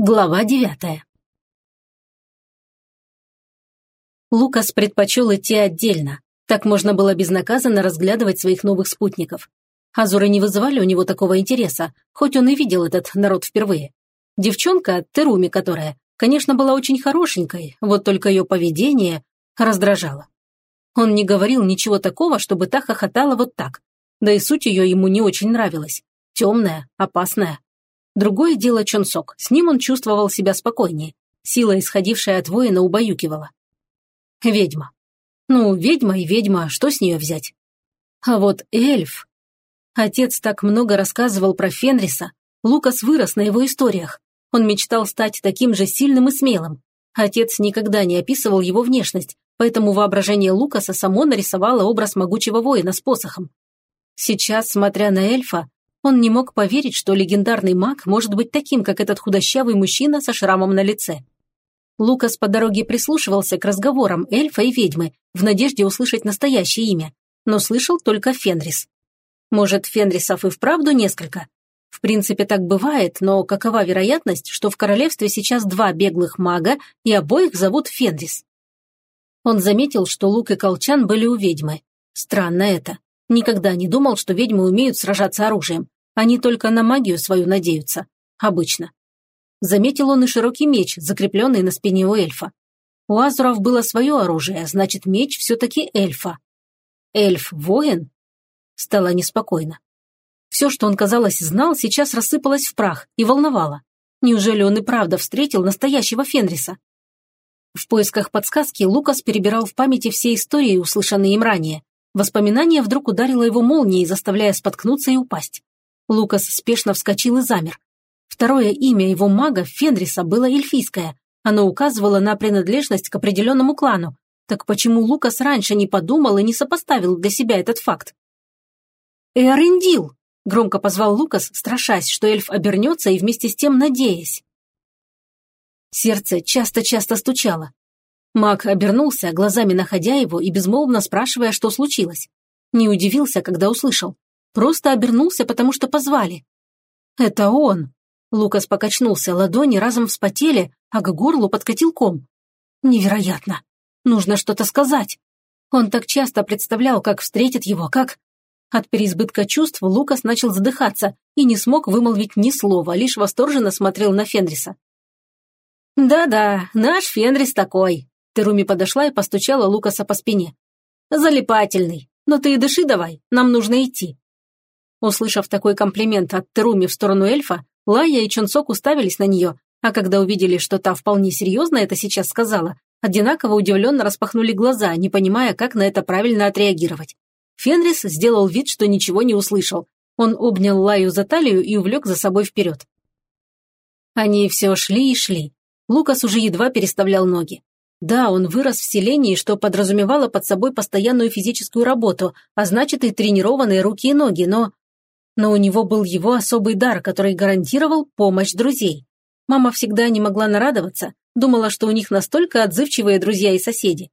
Глава девятая Лукас предпочел идти отдельно. Так можно было безнаказанно разглядывать своих новых спутников. Азуры не вызывали у него такого интереса, хоть он и видел этот народ впервые. Девчонка, Теруми которая, конечно, была очень хорошенькой, вот только ее поведение раздражало. Он не говорил ничего такого, чтобы та хохотала вот так. Да и суть ее ему не очень нравилась. Темная, опасная. Другое дело Чонсок, с ним он чувствовал себя спокойнее. Сила, исходившая от воина, убаюкивала. Ведьма. Ну, ведьма и ведьма, что с нее взять? А вот эльф... Отец так много рассказывал про Фенриса. Лукас вырос на его историях. Он мечтал стать таким же сильным и смелым. Отец никогда не описывал его внешность, поэтому воображение Лукаса само нарисовало образ могучего воина с посохом. Сейчас, смотря на эльфа, он не мог поверить, что легендарный маг может быть таким, как этот худощавый мужчина со шрамом на лице. Лукас по дороге прислушивался к разговорам эльфа и ведьмы в надежде услышать настоящее имя, но слышал только Фенрис. Может, Фенрисов и вправду несколько? В принципе, так бывает, но какова вероятность, что в королевстве сейчас два беглых мага и обоих зовут Фенрис? Он заметил, что лук и колчан были у ведьмы. Странно это. Никогда не думал, что ведьмы умеют сражаться оружием. Они только на магию свою надеются. Обычно. Заметил он и широкий меч, закрепленный на спине у эльфа. У азуров было свое оружие, значит, меч все-таки эльфа. Эльф-воин? Стало неспокойно. Все, что он, казалось, знал, сейчас рассыпалось в прах и волновало. Неужели он и правда встретил настоящего Фенриса? В поисках подсказки Лукас перебирал в памяти все истории, услышанные им ранее, Воспоминание вдруг ударило его молнией, заставляя споткнуться и упасть. Лукас спешно вскочил и замер. Второе имя его мага, Фенриса, было эльфийское. Оно указывало на принадлежность к определенному клану. Так почему Лукас раньше не подумал и не сопоставил для себя этот факт? «Эрендил!» – громко позвал Лукас, страшась, что эльф обернется и вместе с тем надеясь. Сердце часто-часто стучало. Маг обернулся, глазами находя его и безмолвно спрашивая, что случилось. Не удивился, когда услышал. Просто обернулся, потому что позвали. «Это он!» Лукас покачнулся, ладони разом вспотели, а к горлу подкатил ком. «Невероятно! Нужно что-то сказать!» Он так часто представлял, как встретит его, как... От переизбытка чувств Лукас начал задыхаться и не смог вымолвить ни слова, лишь восторженно смотрел на Фенриса. «Да-да, наш Фенрис такой», Теруми подошла и постучала Лукаса по спине. «Залипательный. Но ты и дыши давай, нам нужно идти». Услышав такой комплимент от Теруми в сторону эльфа, Лая и Чунсок уставились на нее, а когда увидели, что та вполне серьезно это сейчас сказала, одинаково удивленно распахнули глаза, не понимая, как на это правильно отреагировать. Фенрис сделал вид, что ничего не услышал. Он обнял Лаю за талию и увлек за собой вперед. Они все шли и шли. Лукас уже едва переставлял ноги. Да, он вырос в селении, что подразумевало под собой постоянную физическую работу, а значит и тренированные руки и ноги, но... Но у него был его особый дар, который гарантировал помощь друзей. Мама всегда не могла нарадоваться, думала, что у них настолько отзывчивые друзья и соседи.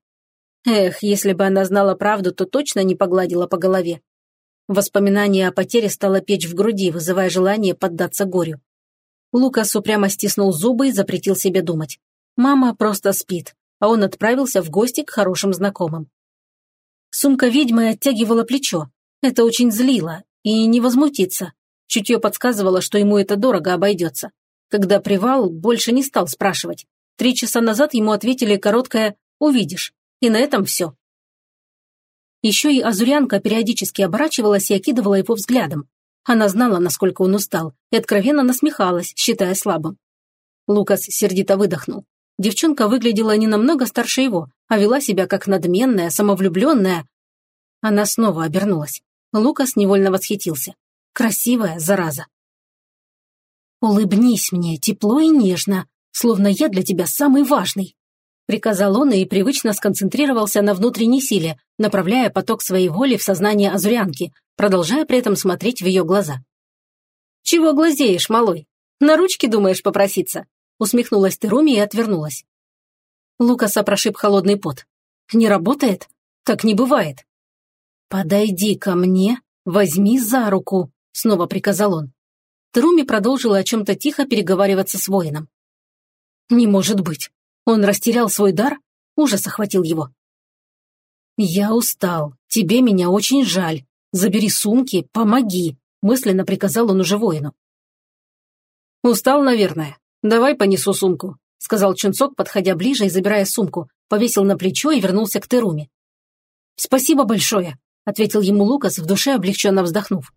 Эх, если бы она знала правду, то точно не погладила по голове. Воспоминание о потере стало печь в груди, вызывая желание поддаться горю. Лукас упрямо стиснул зубы и запретил себе думать. Мама просто спит а он отправился в гости к хорошим знакомым. Сумка ведьмы оттягивала плечо. Это очень злило. И не возмутиться. Чутье подсказывало, что ему это дорого обойдется. Когда привал, больше не стал спрашивать. Три часа назад ему ответили короткое «увидишь». И на этом все. Еще и Азурянка периодически оборачивалась и окидывала его взглядом. Она знала, насколько он устал, и откровенно насмехалась, считая слабым. Лукас сердито выдохнул. Девчонка выглядела не намного старше его, а вела себя как надменная, самовлюбленная. Она снова обернулась. Лукас невольно восхитился. Красивая зараза. «Улыбнись мне тепло и нежно, словно я для тебя самый важный», приказал он и привычно сконцентрировался на внутренней силе, направляя поток своей воли в сознание Азурянки, продолжая при этом смотреть в ее глаза. «Чего глазеешь, малой? На ручки думаешь попроситься?» Усмехнулась Теруми и отвернулась. Лукаса прошиб холодный пот. «Не работает? Так не бывает». «Подойди ко мне, возьми за руку», — снова приказал он. Теруми продолжила о чем-то тихо переговариваться с воином. Не может быть. Он растерял свой дар? Ужас охватил его. «Я устал. Тебе меня очень жаль. Забери сумки, помоги», – мысленно приказал он уже воину. «Устал, наверное. Давай понесу сумку», – сказал Чунцок, подходя ближе и забирая сумку, повесил на плечо и вернулся к Теруме. «Спасибо большое», – ответил ему Лукас, в душе облегченно вздохнув.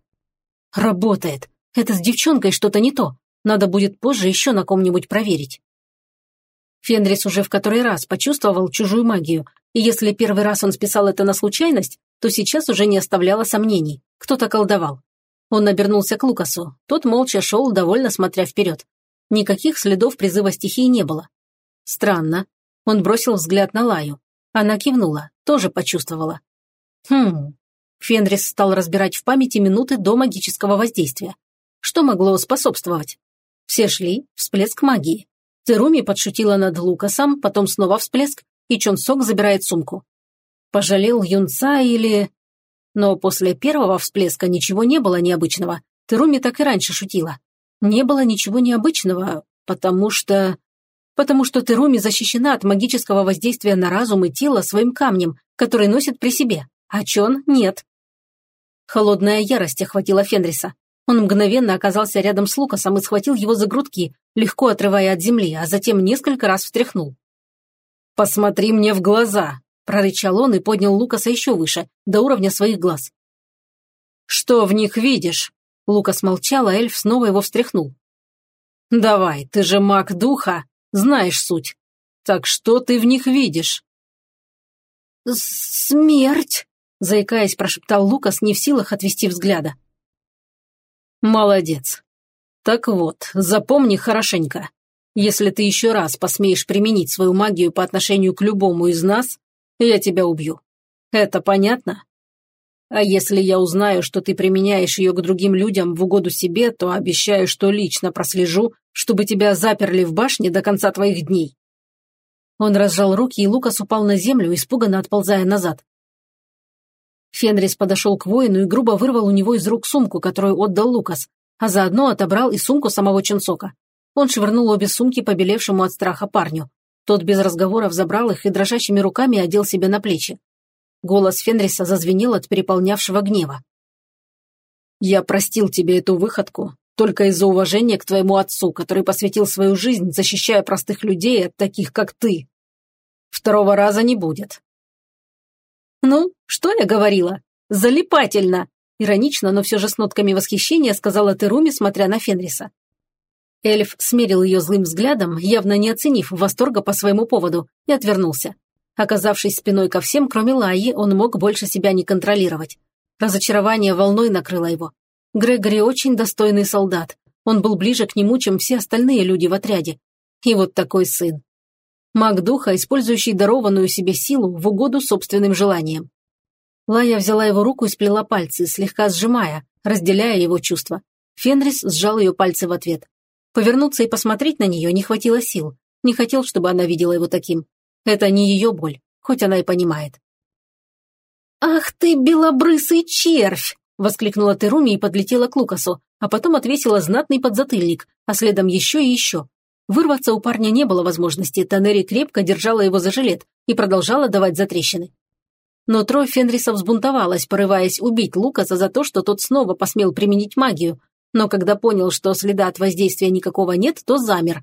«Работает. Это с девчонкой что-то не то. Надо будет позже еще на ком-нибудь проверить». Фенрис уже в который раз почувствовал чужую магию, и если первый раз он списал это на случайность, то сейчас уже не оставляло сомнений. Кто-то колдовал. Он обернулся к Лукасу. Тот молча шел, довольно смотря вперед. Никаких следов призыва стихии не было. Странно. Он бросил взгляд на Лаю. Она кивнула, тоже почувствовала. Хм. Фенрис стал разбирать в памяти минуты до магического воздействия. Что могло способствовать? Все шли, всплеск магии. Теруми подшутила над Лукасом, потом снова всплеск, и Чонсок забирает сумку. Пожалел юнца или... Но после первого всплеска ничего не было необычного. Теруми так и раньше шутила. Не было ничего необычного, потому что... Потому что Теруми защищена от магического воздействия на разум и тело своим камнем, который носит при себе, а Чон нет. Холодная ярость охватила Фенриса. Он мгновенно оказался рядом с Лукасом и схватил его за грудки, легко отрывая от земли, а затем несколько раз встряхнул. «Посмотри мне в глаза!» – прорычал он и поднял Лукаса еще выше, до уровня своих глаз. «Что в них видишь?» Лукас молчал, а эльф снова его встряхнул. «Давай, ты же маг духа, знаешь суть. Так что ты в них видишь?» «Смерть!» – заикаясь, прошептал Лукас, не в силах отвести взгляда. «Молодец. Так вот, запомни хорошенько. Если ты еще раз посмеешь применить свою магию по отношению к любому из нас, я тебя убью. Это понятно? А если я узнаю, что ты применяешь ее к другим людям в угоду себе, то обещаю, что лично прослежу, чтобы тебя заперли в башне до конца твоих дней». Он разжал руки, и Лукас упал на землю, испуганно отползая назад. Фенрис подошел к воину и грубо вырвал у него из рук сумку, которую отдал Лукас, а заодно отобрал и сумку самого Чунцока. Он швырнул обе сумки побелевшему от страха парню. Тот без разговоров забрал их и дрожащими руками одел себе на плечи. Голос Фенриса зазвенел от переполнявшего гнева. «Я простил тебе эту выходку только из-за уважения к твоему отцу, который посвятил свою жизнь, защищая простых людей от таких, как ты. Второго раза не будет. «Ну, что я говорила? Залипательно!» Иронично, но все же с нотками восхищения сказала Теруми, смотря на Фенриса. Эльф смерил ее злым взглядом, явно не оценив восторга по своему поводу, и отвернулся. Оказавшись спиной ко всем, кроме Лаи, он мог больше себя не контролировать. Разочарование волной накрыло его. Грегори очень достойный солдат. Он был ближе к нему, чем все остальные люди в отряде. И вот такой сын. Маг духа, использующий дарованную себе силу в угоду собственным желаниям. Лая взяла его руку и сплела пальцы, слегка сжимая, разделяя его чувства. Фенрис сжал ее пальцы в ответ. Повернуться и посмотреть на нее не хватило сил. Не хотел, чтобы она видела его таким. Это не ее боль, хоть она и понимает. «Ах ты, белобрысый червь!» – воскликнула Теруми и подлетела к Лукасу, а потом отвесила знатный подзатыльник, а следом еще и еще. Вырваться у парня не было возможности, Танери крепко держала его за жилет и продолжала давать затрещины. Но трое Фенриса взбунтовалась, порываясь убить Лукаса за то, что тот снова посмел применить магию, но когда понял, что следа от воздействия никакого нет, то замер.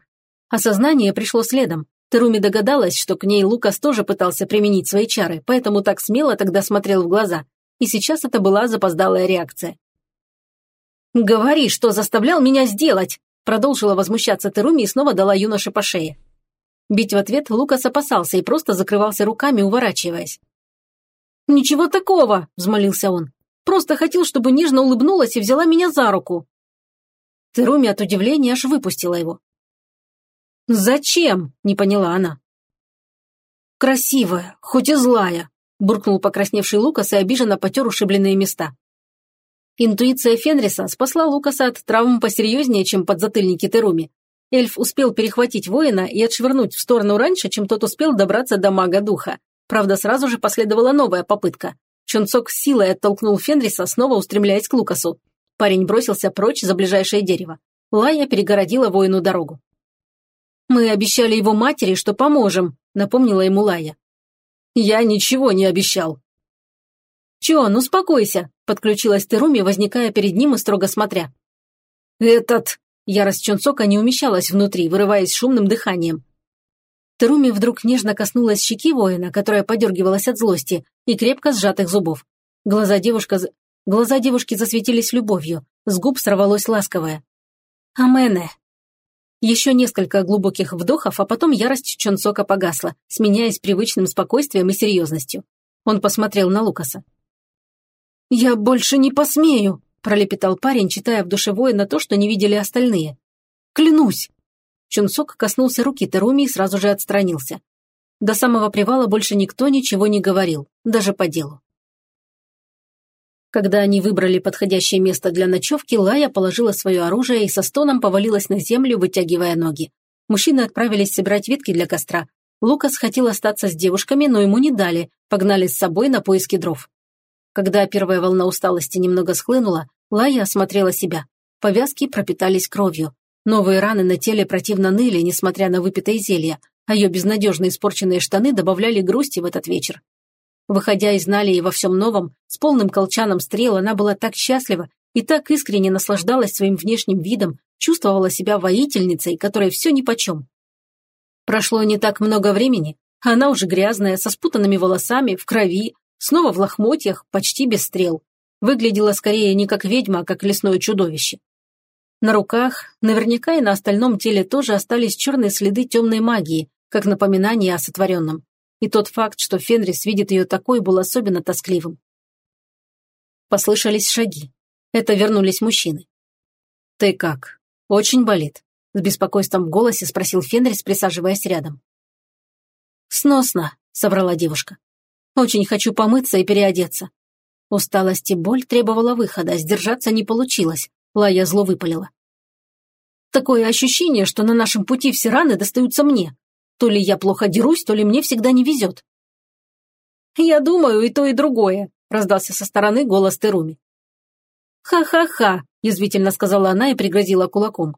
Осознание пришло следом. Теруми догадалась, что к ней Лукас тоже пытался применить свои чары, поэтому так смело тогда смотрел в глаза. И сейчас это была запоздалая реакция. «Говори, что заставлял меня сделать!» Продолжила возмущаться Теруми и снова дала юноше по шее. Бить в ответ Лукас опасался и просто закрывался руками, уворачиваясь. «Ничего такого!» – взмолился он. «Просто хотел, чтобы нежно улыбнулась и взяла меня за руку». Теруми от удивления аж выпустила его. «Зачем?» – не поняла она. «Красивая, хоть и злая», – буркнул покрасневший Лукас и обиженно потер ушибленные места. Интуиция Фенриса спасла Лукаса от травм посерьезнее, чем подзатыльники Теруми. Эльф успел перехватить воина и отшвырнуть в сторону раньше, чем тот успел добраться до мага духа. Правда, сразу же последовала новая попытка. Чунцок с силой оттолкнул Фенриса, снова устремляясь к Лукасу. Парень бросился прочь за ближайшее дерево. Лая перегородила воину дорогу. «Мы обещали его матери, что поможем», — напомнила ему Лая. «Я ничего не обещал». «Чон, успокойся», — подключилась Теруми, возникая перед ним и строго смотря. «Этот...» — ярость Чонсока не умещалась внутри, вырываясь шумным дыханием. Теруми вдруг нежно коснулась щеки воина, которая подергивалась от злости, и крепко сжатых зубов. Глаза, девушка... Глаза девушки засветились любовью, с губ сорвалось ласковое. «Амене!» Еще несколько глубоких вдохов, а потом ярость Чонсока погасла, сменяясь привычным спокойствием и серьезностью. Он посмотрел на Лукаса. «Я больше не посмею!» – пролепетал парень, читая в душе воина то, что не видели остальные. «Клянусь!» Чунсок коснулся руки Теруми и сразу же отстранился. До самого привала больше никто ничего не говорил, даже по делу. Когда они выбрали подходящее место для ночевки, Лая положила свое оружие и со стоном повалилась на землю, вытягивая ноги. Мужчины отправились собирать ветки для костра. Лукас хотел остаться с девушками, но ему не дали, погнали с собой на поиски дров. Когда первая волна усталости немного схлынула, Лая осмотрела себя. Повязки пропитались кровью. Новые раны на теле противно ныли, несмотря на выпитое зелье, а ее безнадежно испорченные штаны добавляли грусти в этот вечер. Выходя из Налии во всем новом, с полным колчаном стрел, она была так счастлива и так искренне наслаждалась своим внешним видом, чувствовала себя воительницей, которой все нипочем. Прошло не так много времени, а она уже грязная, со спутанными волосами, в крови, снова в лохмотьях, почти без стрел. Выглядела скорее не как ведьма, а как лесное чудовище. На руках, наверняка и на остальном теле тоже остались черные следы темной магии, как напоминание о сотворенном. И тот факт, что Фенрис видит ее такой, был особенно тоскливым. Послышались шаги. Это вернулись мужчины. «Ты как? Очень болит?» С беспокойством в голосе спросил Фенрис, присаживаясь рядом. «Сносно», — соврала девушка. «Очень хочу помыться и переодеться». Усталость и боль требовала выхода, сдержаться не получилось, Лая зло выпалила. Такое ощущение, что на нашем пути все раны достаются мне. То ли я плохо дерусь, то ли мне всегда не везет. Я думаю, и то, и другое, раздался со стороны голос Теруми. «Ха-ха-ха», – язвительно сказала она и пригрозила кулаком.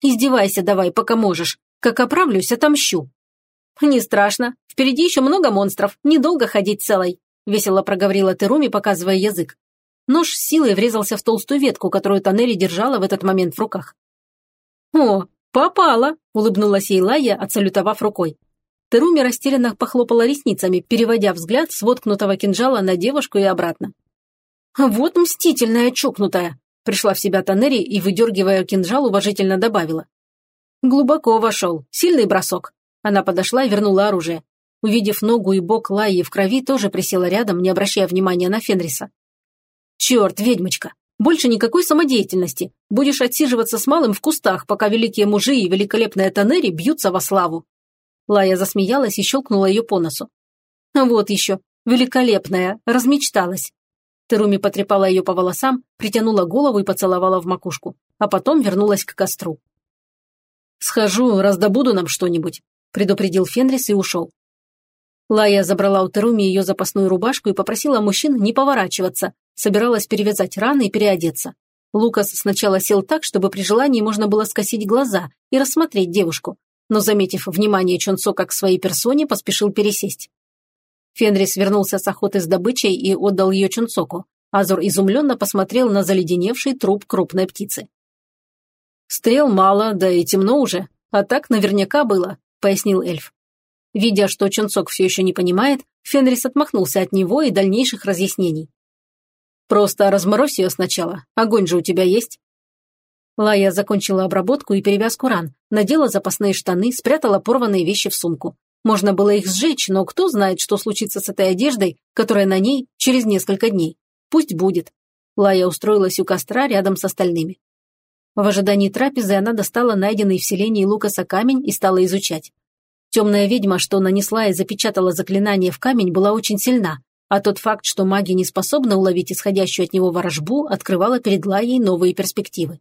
«Издевайся давай, пока можешь. Как оправлюсь, отомщу». «Не страшно. Впереди еще много монстров. Недолго ходить целой», – весело проговорила Теруми, показывая язык. Нож с силой врезался в толстую ветку, которую Тоннели держала в этот момент в руках. «О, попала!» – улыбнулась ей Лая, отсалютовав рукой. Теруми растерянно похлопала ресницами, переводя взгляд с воткнутого кинжала на девушку и обратно. «Вот мстительная чокнутая!» – пришла в себя Тоннери и, выдергивая кинжал, уважительно добавила. Глубоко вошел, сильный бросок. Она подошла и вернула оружие. Увидев ногу и бок Лайи в крови, тоже присела рядом, не обращая внимания на Фенриса. «Черт, ведьмочка! Больше никакой самодеятельности. Будешь отсиживаться с малым в кустах, пока великие мужи и великолепная Танери бьются во славу». Лая засмеялась и щелкнула ее по носу. «Вот еще, великолепная, размечталась». Теруми потрепала ее по волосам, притянула голову и поцеловала в макушку, а потом вернулась к костру. «Схожу, раздобуду нам что-нибудь», – предупредил Фенрис и ушел. Лая забрала у Теруми ее запасную рубашку и попросила мужчин не поворачиваться, собиралась перевязать раны и переодеться. Лукас сначала сел так, чтобы при желании можно было скосить глаза и рассмотреть девушку, но, заметив внимание Чонсока к своей персоне, поспешил пересесть. Фенрис вернулся с охоты с добычей и отдал ее Чунцоку. Азур изумленно посмотрел на заледеневший труп крупной птицы. «Стрел мало, да и темно уже, а так наверняка было», — пояснил эльф. Видя, что Чунцок все еще не понимает, Фенрис отмахнулся от него и дальнейших разъяснений. Просто разморозь ее сначала. Огонь же у тебя есть?» Лая закончила обработку и перевязку ран, надела запасные штаны, спрятала порванные вещи в сумку. Можно было их сжечь, но кто знает, что случится с этой одеждой, которая на ней через несколько дней. Пусть будет. Лая устроилась у костра рядом с остальными. В ожидании трапезы она достала найденный в селении Лукаса камень и стала изучать. Темная ведьма, что нанесла и запечатала заклинание в камень, была очень сильна, а тот факт, что маги не способны уловить исходящую от него ворожбу, открывала перед Лаей новые перспективы.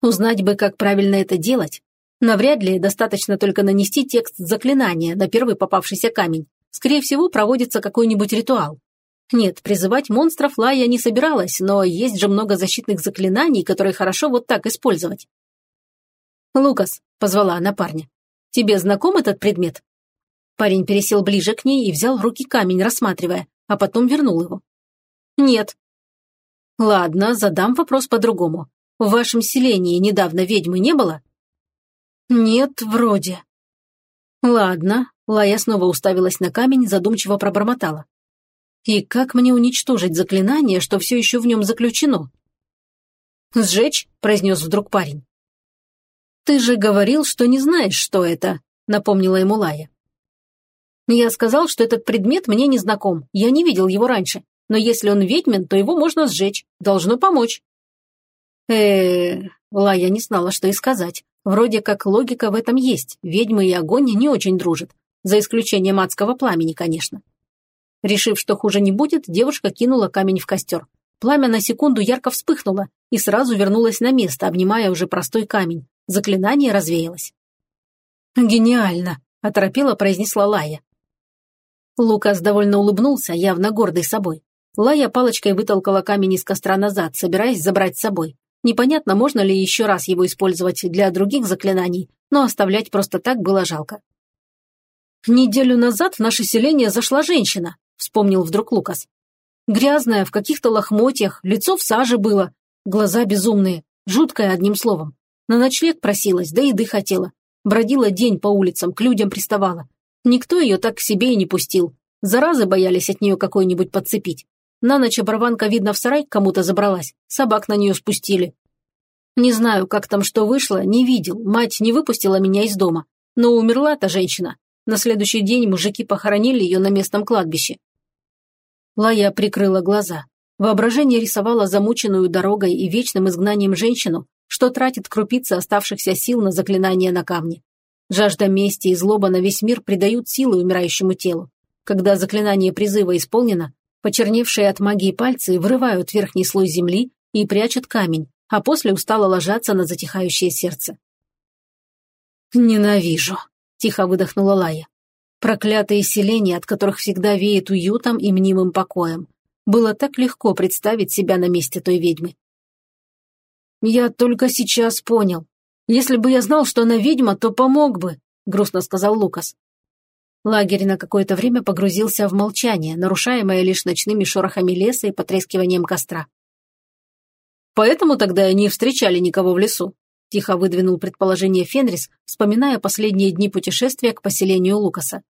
Узнать бы, как правильно это делать. Навряд ли достаточно только нанести текст заклинания на первый попавшийся камень. Скорее всего, проводится какой-нибудь ритуал. Нет, призывать монстров Лая не собиралась, но есть же много защитных заклинаний, которые хорошо вот так использовать. «Лукас», — позвала она парня, Тебе знаком этот предмет?» Парень пересел ближе к ней и взял в руки камень, рассматривая, а потом вернул его. «Нет». «Ладно, задам вопрос по-другому. В вашем селении недавно ведьмы не было?» «Нет, вроде». «Ладно», — Лая снова уставилась на камень, задумчиво пробормотала. «И как мне уничтожить заклинание, что все еще в нем заключено?» «Сжечь?» – произнес вдруг парень. «Ты же говорил, что не знаешь, что это», – напомнила ему Лая. «Я сказал, что этот предмет мне не знаком, я не видел его раньше, но если он ведьмин, то его можно сжечь, должно помочь». э Лая не знала, что и сказать. Вроде как логика в этом есть, ведьмы и огонь не очень дружат, за исключением адского пламени, конечно. Решив, что хуже не будет, девушка кинула камень в костер. Пламя на секунду ярко вспыхнуло и сразу вернулось на место, обнимая уже простой камень, Заклинание развеялось. «Гениально!» – оторопела произнесла Лая. Лукас довольно улыбнулся, явно гордый собой. Лая палочкой вытолкала камень из костра назад, собираясь забрать с собой. Непонятно, можно ли еще раз его использовать для других заклинаний, но оставлять просто так было жалко. «Неделю назад в наше селение зашла женщина», – вспомнил вдруг Лукас. «Грязная, в каких-то лохмотьях, лицо в саже было, глаза безумные, жуткое одним словом. На ночлег просилась, да еды хотела. Бродила день по улицам, к людям приставала. Никто ее так к себе и не пустил. Заразы боялись от нее какой-нибудь подцепить. На ночь оборванка, видно, в сарай кому-то забралась. Собак на нее спустили. Не знаю, как там что вышло, не видел. Мать не выпустила меня из дома. Но умерла та женщина. На следующий день мужики похоронили ее на местном кладбище. Лая прикрыла глаза. Воображение рисовало замученную дорогой и вечным изгнанием женщину, что тратит крупицы оставшихся сил на заклинания на камне. Жажда мести и злоба на весь мир придают силы умирающему телу. Когда заклинание призыва исполнено, почерневшие от магии пальцы вырывают верхний слой земли и прячут камень, а после устало ложатся на затихающее сердце. «Ненавижу», – тихо выдохнула Лая. Проклятые селения, от которых всегда веет уютом и мнимым покоем. Было так легко представить себя на месте той ведьмы. «Я только сейчас понял. Если бы я знал, что она ведьма, то помог бы», – грустно сказал Лукас. Лагерь на какое-то время погрузился в молчание, нарушаемое лишь ночными шорохами леса и потрескиванием костра. «Поэтому тогда и не встречали никого в лесу», – тихо выдвинул предположение Фенрис, вспоминая последние дни путешествия к поселению Лукаса.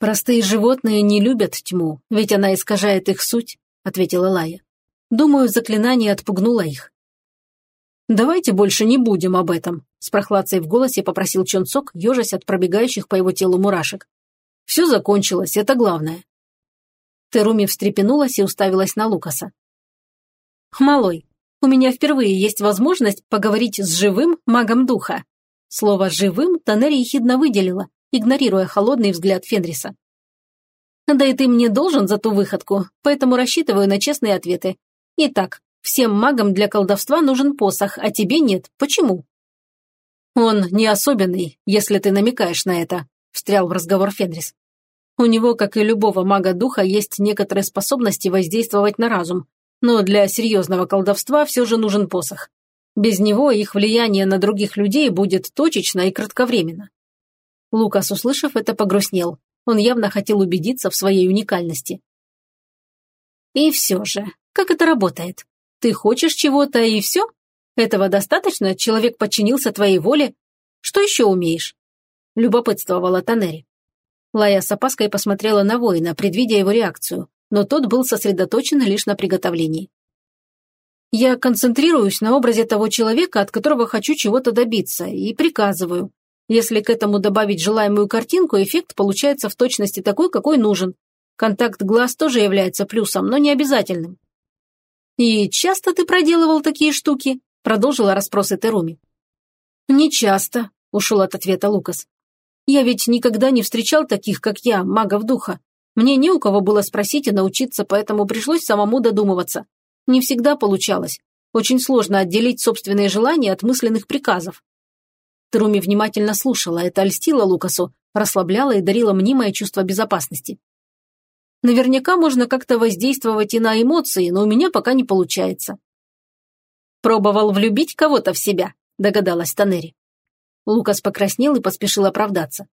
«Простые животные не любят тьму, ведь она искажает их суть», – ответила Лая. «Думаю, заклинание отпугнуло их. «Давайте больше не будем об этом», – с прохладцей в голосе попросил Чонцок, ежась от пробегающих по его телу мурашек. «Все закончилось, это главное». Теруми встрепенулась и уставилась на Лукаса. «Малой, у меня впервые есть возможность поговорить с живым магом духа». Слово «живым» Танери ехидно выделила, игнорируя холодный взгляд Фенриса. «Да и ты мне должен за ту выходку, поэтому рассчитываю на честные ответы. Итак, Всем магам для колдовства нужен посох, а тебе нет. Почему?» «Он не особенный, если ты намекаешь на это», – встрял в разговор Фенрис. «У него, как и любого мага духа, есть некоторые способности воздействовать на разум, но для серьезного колдовства все же нужен посох. Без него их влияние на других людей будет точечно и кратковременно». Лукас, услышав это, погрустнел. Он явно хотел убедиться в своей уникальности. «И все же, как это работает?» Ты хочешь чего-то и все? Этого достаточно? Человек подчинился твоей воле? Что еще умеешь?» Любопытствовала Танери. Лая с опаской посмотрела на воина, предвидя его реакцию, но тот был сосредоточен лишь на приготовлении. «Я концентрируюсь на образе того человека, от которого хочу чего-то добиться, и приказываю. Если к этому добавить желаемую картинку, эффект получается в точности такой, какой нужен. Контакт глаз тоже является плюсом, но не обязательным. «И часто ты проделывал такие штуки?» – продолжила расспросы Теруми. «Не часто», – ушел от ответа Лукас. «Я ведь никогда не встречал таких, как я, магов духа. Мне не у кого было спросить и научиться, поэтому пришлось самому додумываться. Не всегда получалось. Очень сложно отделить собственные желания от мысленных приказов». Теруми внимательно слушала, это льстило Лукасу, расслабляло и дарило мнимое чувство безопасности. Наверняка можно как-то воздействовать и на эмоции, но у меня пока не получается. Пробовал влюбить кого-то в себя, догадалась Танери. Лукас покраснел и поспешил оправдаться.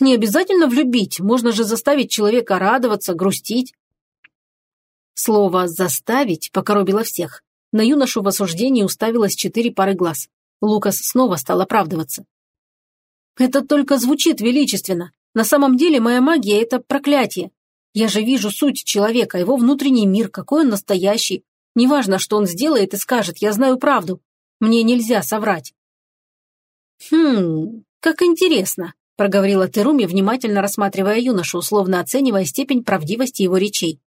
«Не обязательно влюбить, можно же заставить человека радоваться, грустить». Слово «заставить» покоробило всех. На юношу в осуждении уставилось четыре пары глаз. Лукас снова стал оправдываться. «Это только звучит величественно. На самом деле моя магия – это проклятие. Я же вижу суть человека, его внутренний мир, какой он настоящий. Неважно, что он сделает и скажет, я знаю правду. Мне нельзя соврать». «Хм, как интересно», – проговорила Теруми, внимательно рассматривая юношу, словно оценивая степень правдивости его речей.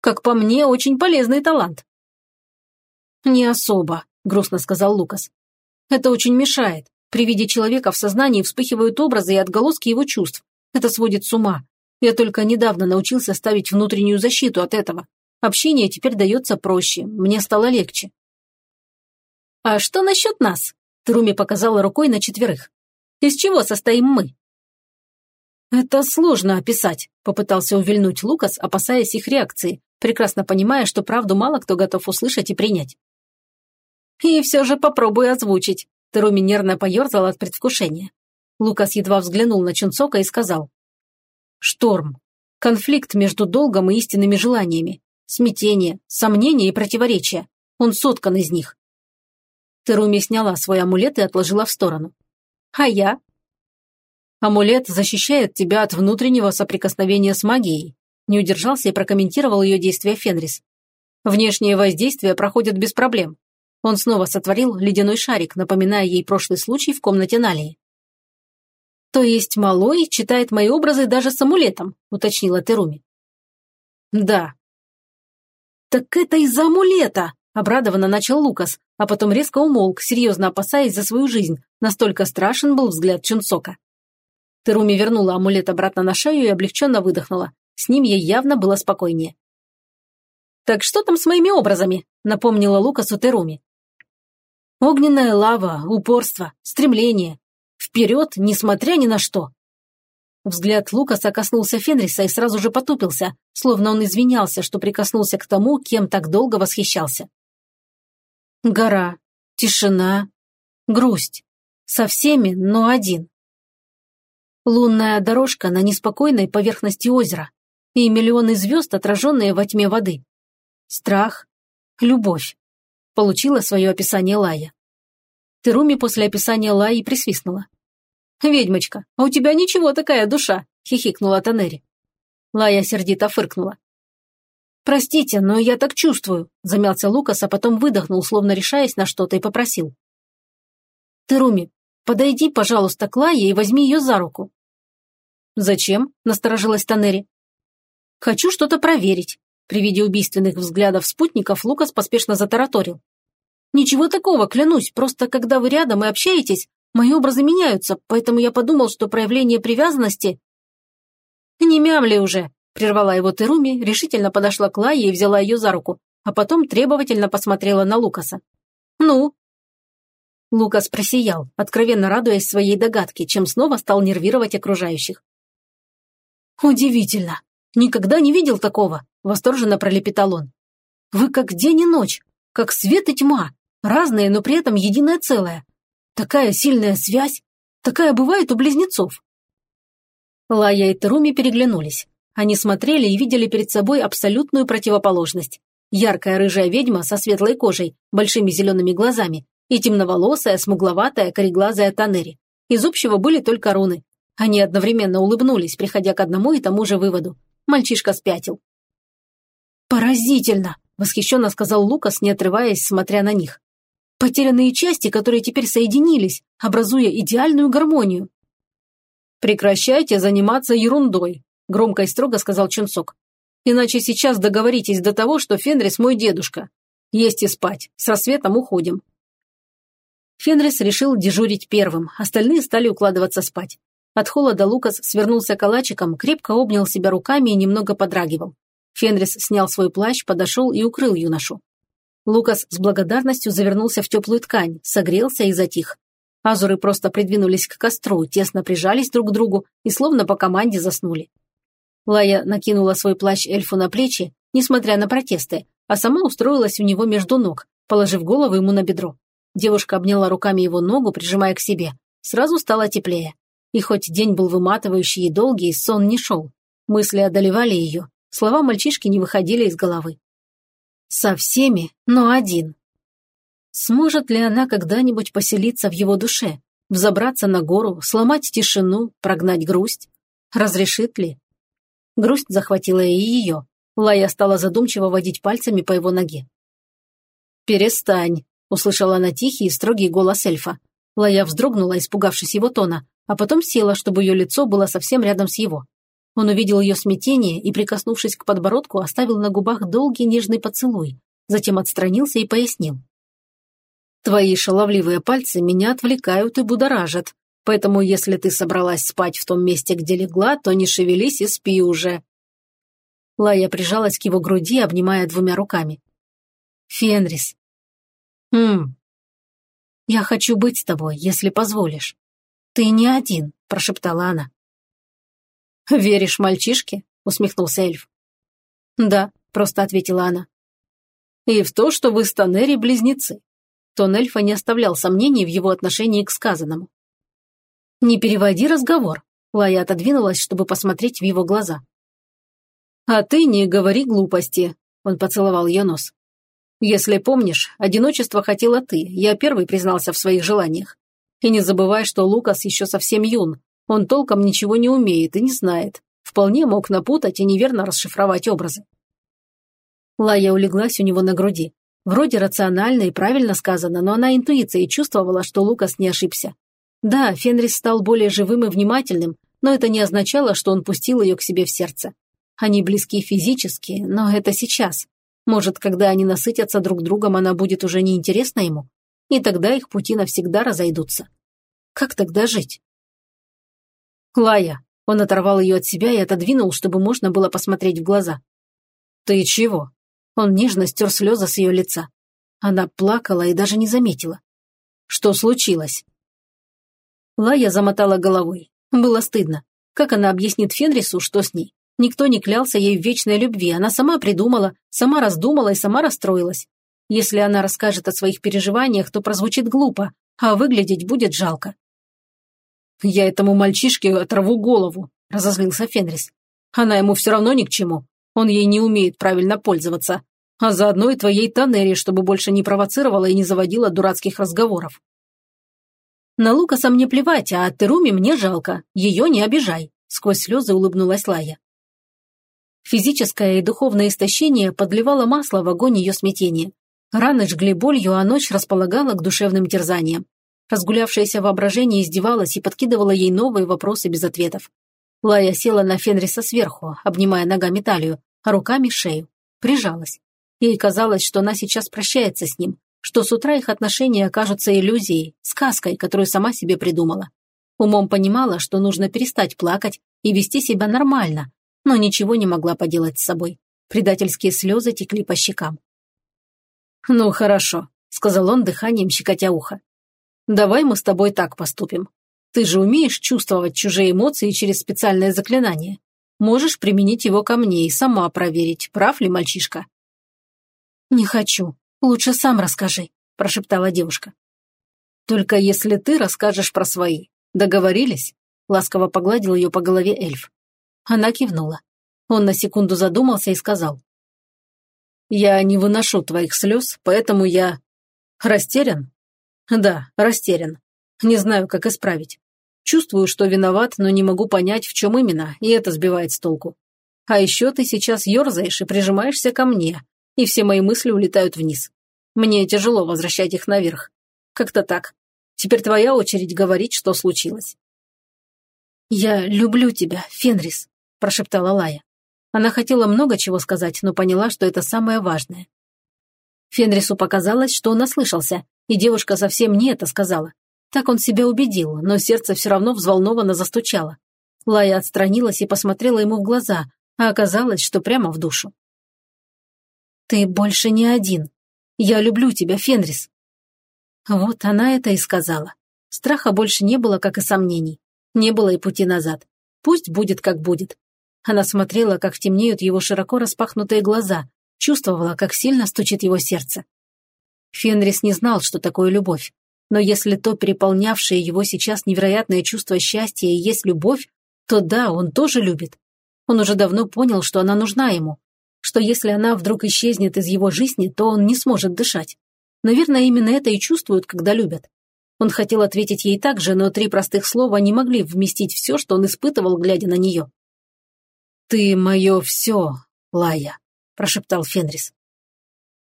«Как по мне, очень полезный талант». «Не особо», – грустно сказал Лукас. «Это очень мешает. При виде человека в сознании вспыхивают образы и отголоски его чувств. Это сводит с ума. Я только недавно научился ставить внутреннюю защиту от этого. Общение теперь дается проще, мне стало легче. «А что насчет нас?» Труми показала рукой на четверых. «Из чего состоим мы?» «Это сложно описать», – попытался увильнуть Лукас, опасаясь их реакции, прекрасно понимая, что правду мало кто готов услышать и принять. «И все же попробуй озвучить», Теруми нервно поерзал от предвкушения. Лукас едва взглянул на Чунцока и сказал. «Шторм. Конфликт между долгом и истинными желаниями. Смятение, сомнения и противоречия. Он соткан из них». Теруми сняла свой амулет и отложила в сторону. «А я?» «Амулет защищает тебя от внутреннего соприкосновения с магией», не удержался и прокомментировал ее действия Фенрис. «Внешние воздействия проходят без проблем. Он снова сотворил ледяной шарик, напоминая ей прошлый случай в комнате Налии. «То есть Малой читает мои образы даже с амулетом», – уточнила Теруми. «Да». «Так это из-за амулета!» – обрадованно начал Лукас, а потом резко умолк, серьезно опасаясь за свою жизнь, настолько страшен был взгляд Чунцока. Теруми вернула амулет обратно на шею и облегченно выдохнула. С ним ей явно было спокойнее. «Так что там с моими образами?» – напомнила Лукасу Теруми. Огненная лава, упорство, стремление. Вперед, несмотря ни на что. Взгляд Лукаса коснулся Фенриса и сразу же потупился, словно он извинялся, что прикоснулся к тому, кем так долго восхищался. Гора, тишина, грусть. Со всеми, но один. Лунная дорожка на неспокойной поверхности озера и миллионы звезд, отраженные во тьме воды. Страх, любовь получила свое описание Лая. Теруми после описания Лаи присвистнула. «Ведьмочка, а у тебя ничего такая душа!» – хихикнула Танери. Лая сердито фыркнула. «Простите, но я так чувствую», – замялся Лукас, а потом выдохнул, словно решаясь на что-то, и попросил. «Теруми, подойди, пожалуйста, к Лае и возьми ее за руку». «Зачем?» – насторожилась Танери. «Хочу что-то проверить. При виде убийственных взглядов спутников Лукас поспешно затараторил. «Ничего такого, клянусь, просто когда вы рядом и общаетесь, мои образы меняются, поэтому я подумал, что проявление привязанности...» «Не мямли уже», – прервала его Теруми, решительно подошла к Лае и взяла ее за руку, а потом требовательно посмотрела на Лукаса. «Ну?» Лукас просиял, откровенно радуясь своей догадке, чем снова стал нервировать окружающих. «Удивительно! Никогда не видел такого!» – восторженно пролепетал он. «Вы как день и ночь, как свет и тьма, разные, но при этом единое целое. Такая сильная связь, такая бывает у близнецов». Лая и Теруми переглянулись. Они смотрели и видели перед собой абсолютную противоположность. Яркая рыжая ведьма со светлой кожей, большими зелеными глазами и темноволосая, смугловатая, кореглазая Танери. Из общего были только руны. Они одновременно улыбнулись, приходя к одному и тому же выводу. Мальчишка спятил. «Поразительно!» – восхищенно сказал Лукас, не отрываясь, смотря на них. «Потерянные части, которые теперь соединились, образуя идеальную гармонию». «Прекращайте заниматься ерундой», – громко и строго сказал Чунцок. «Иначе сейчас договоритесь до того, что Фенрис мой дедушка. Есть и спать. С рассветом уходим». Фенрис решил дежурить первым, остальные стали укладываться спать. От холода Лукас свернулся калачиком, крепко обнял себя руками и немного подрагивал. Фенрис снял свой плащ, подошел и укрыл юношу. Лукас с благодарностью завернулся в теплую ткань, согрелся и затих. Азуры просто придвинулись к костру, тесно прижались друг к другу и словно по команде заснули. Лая накинула свой плащ эльфу на плечи, несмотря на протесты, а сама устроилась у него между ног, положив голову ему на бедро. Девушка обняла руками его ногу, прижимая к себе, Сразу стало теплее. И хоть день был выматывающий и долгий, сон не шел. Мысли одолевали ее, слова мальчишки не выходили из головы. Со всеми, но один. Сможет ли она когда-нибудь поселиться в его душе, взобраться на гору, сломать тишину, прогнать грусть? Разрешит ли? Грусть захватила и ее. Лая стала задумчиво водить пальцами по его ноге. «Перестань», – услышала она тихий и строгий голос эльфа. Лая вздрогнула, испугавшись его тона, а потом села, чтобы ее лицо было совсем рядом с его. Он увидел ее смятение и, прикоснувшись к подбородку, оставил на губах долгий нежный поцелуй, затем отстранился и пояснил. «Твои шаловливые пальцы меня отвлекают и будоражат, поэтому если ты собралась спать в том месте, где легла, то не шевелись и спи уже». Лая прижалась к его груди, обнимая двумя руками. «Фенрис». «Хм». «Я хочу быть с тобой, если позволишь». «Ты не один», – прошептала она. «Веришь мальчишке?» – усмехнулся эльф. «Да», – просто ответила она. «И в то, что вы с Танери близнецы». Тон эльфа не оставлял сомнений в его отношении к сказанному. «Не переводи разговор», – Лая отодвинулась, чтобы посмотреть в его глаза. «А ты не говори глупости», – он поцеловал ее нос. «Если помнишь, одиночество хотела ты, я первый признался в своих желаниях. И не забывай, что Лукас еще совсем юн. Он толком ничего не умеет и не знает. Вполне мог напутать и неверно расшифровать образы. Лая улеглась у него на груди. Вроде рационально и правильно сказано, но она интуицией чувствовала, что Лукас не ошибся. Да, Фенрис стал более живым и внимательным, но это не означало, что он пустил ее к себе в сердце. Они близки физически, но это сейчас. Может, когда они насытятся друг другом, она будет уже неинтересна ему? и тогда их пути навсегда разойдутся. Как тогда жить? Лая. Он оторвал ее от себя и отодвинул, чтобы можно было посмотреть в глаза. «Ты чего?» Он нежно стер слезы с ее лица. Она плакала и даже не заметила. «Что случилось?» Лая замотала головой. Было стыдно. Как она объяснит Фенрису, что с ней? Никто не клялся ей в вечной любви, она сама придумала, сама раздумала и сама расстроилась. Если она расскажет о своих переживаниях, то прозвучит глупо, а выглядеть будет жалко. «Я этому мальчишке оторву голову», – разозлился Фенрис. «Она ему все равно ни к чему. Он ей не умеет правильно пользоваться. А заодно и твоей Танери, чтобы больше не провоцировала и не заводила дурацких разговоров». «На Лукаса мне плевать, а Теруми мне жалко. Ее не обижай», – сквозь слезы улыбнулась Лая. Физическое и духовное истощение подливало масло в огонь ее смятения. Раны жгли болью, а ночь располагала к душевным терзаниям. Разгулявшееся воображение издевалось и подкидывало ей новые вопросы без ответов. Лая села на Фенриса сверху, обнимая ногами талию, а руками шею. Прижалась. Ей казалось, что она сейчас прощается с ним, что с утра их отношения окажутся иллюзией, сказкой, которую сама себе придумала. Умом понимала, что нужно перестать плакать и вести себя нормально, но ничего не могла поделать с собой. Предательские слезы текли по щекам. «Ну, хорошо», — сказал он дыханием, щекотя ухо. «Давай мы с тобой так поступим. Ты же умеешь чувствовать чужие эмоции через специальное заклинание. Можешь применить его ко мне и сама проверить, прав ли мальчишка». «Не хочу. Лучше сам расскажи», – прошептала девушка. «Только если ты расскажешь про свои. Договорились?» – ласково погладил ее по голове эльф. Она кивнула. Он на секунду задумался и сказал. Я не выношу твоих слез, поэтому я... Растерян? Да, растерян. Не знаю, как исправить. Чувствую, что виноват, но не могу понять, в чем именно, и это сбивает с толку. А еще ты сейчас ерзаешь и прижимаешься ко мне, и все мои мысли улетают вниз. Мне тяжело возвращать их наверх. Как-то так. Теперь твоя очередь говорить, что случилось. «Я люблю тебя, Фенрис», – прошептала Лая. Она хотела много чего сказать, но поняла, что это самое важное. Фенрису показалось, что он ослышался, и девушка совсем не это сказала. Так он себя убедил, но сердце все равно взволнованно застучало. Лая отстранилась и посмотрела ему в глаза, а оказалось, что прямо в душу. «Ты больше не один. Я люблю тебя, Фенрис». Вот она это и сказала. Страха больше не было, как и сомнений. Не было и пути назад. Пусть будет, как будет. Она смотрела, как темнеют его широко распахнутые глаза, чувствовала, как сильно стучит его сердце. Фенрис не знал, что такое любовь. Но если то переполнявшее его сейчас невероятное чувство счастья и есть любовь, то да, он тоже любит. Он уже давно понял, что она нужна ему, что если она вдруг исчезнет из его жизни, то он не сможет дышать. Наверное, именно это и чувствуют, когда любят. Он хотел ответить ей так же, но три простых слова не могли вместить все, что он испытывал, глядя на нее. «Ты мое все, Лая», – прошептал Фенрис.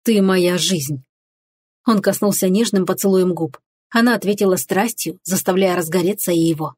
«Ты моя жизнь». Он коснулся нежным поцелуем губ. Она ответила страстью, заставляя разгореться и его.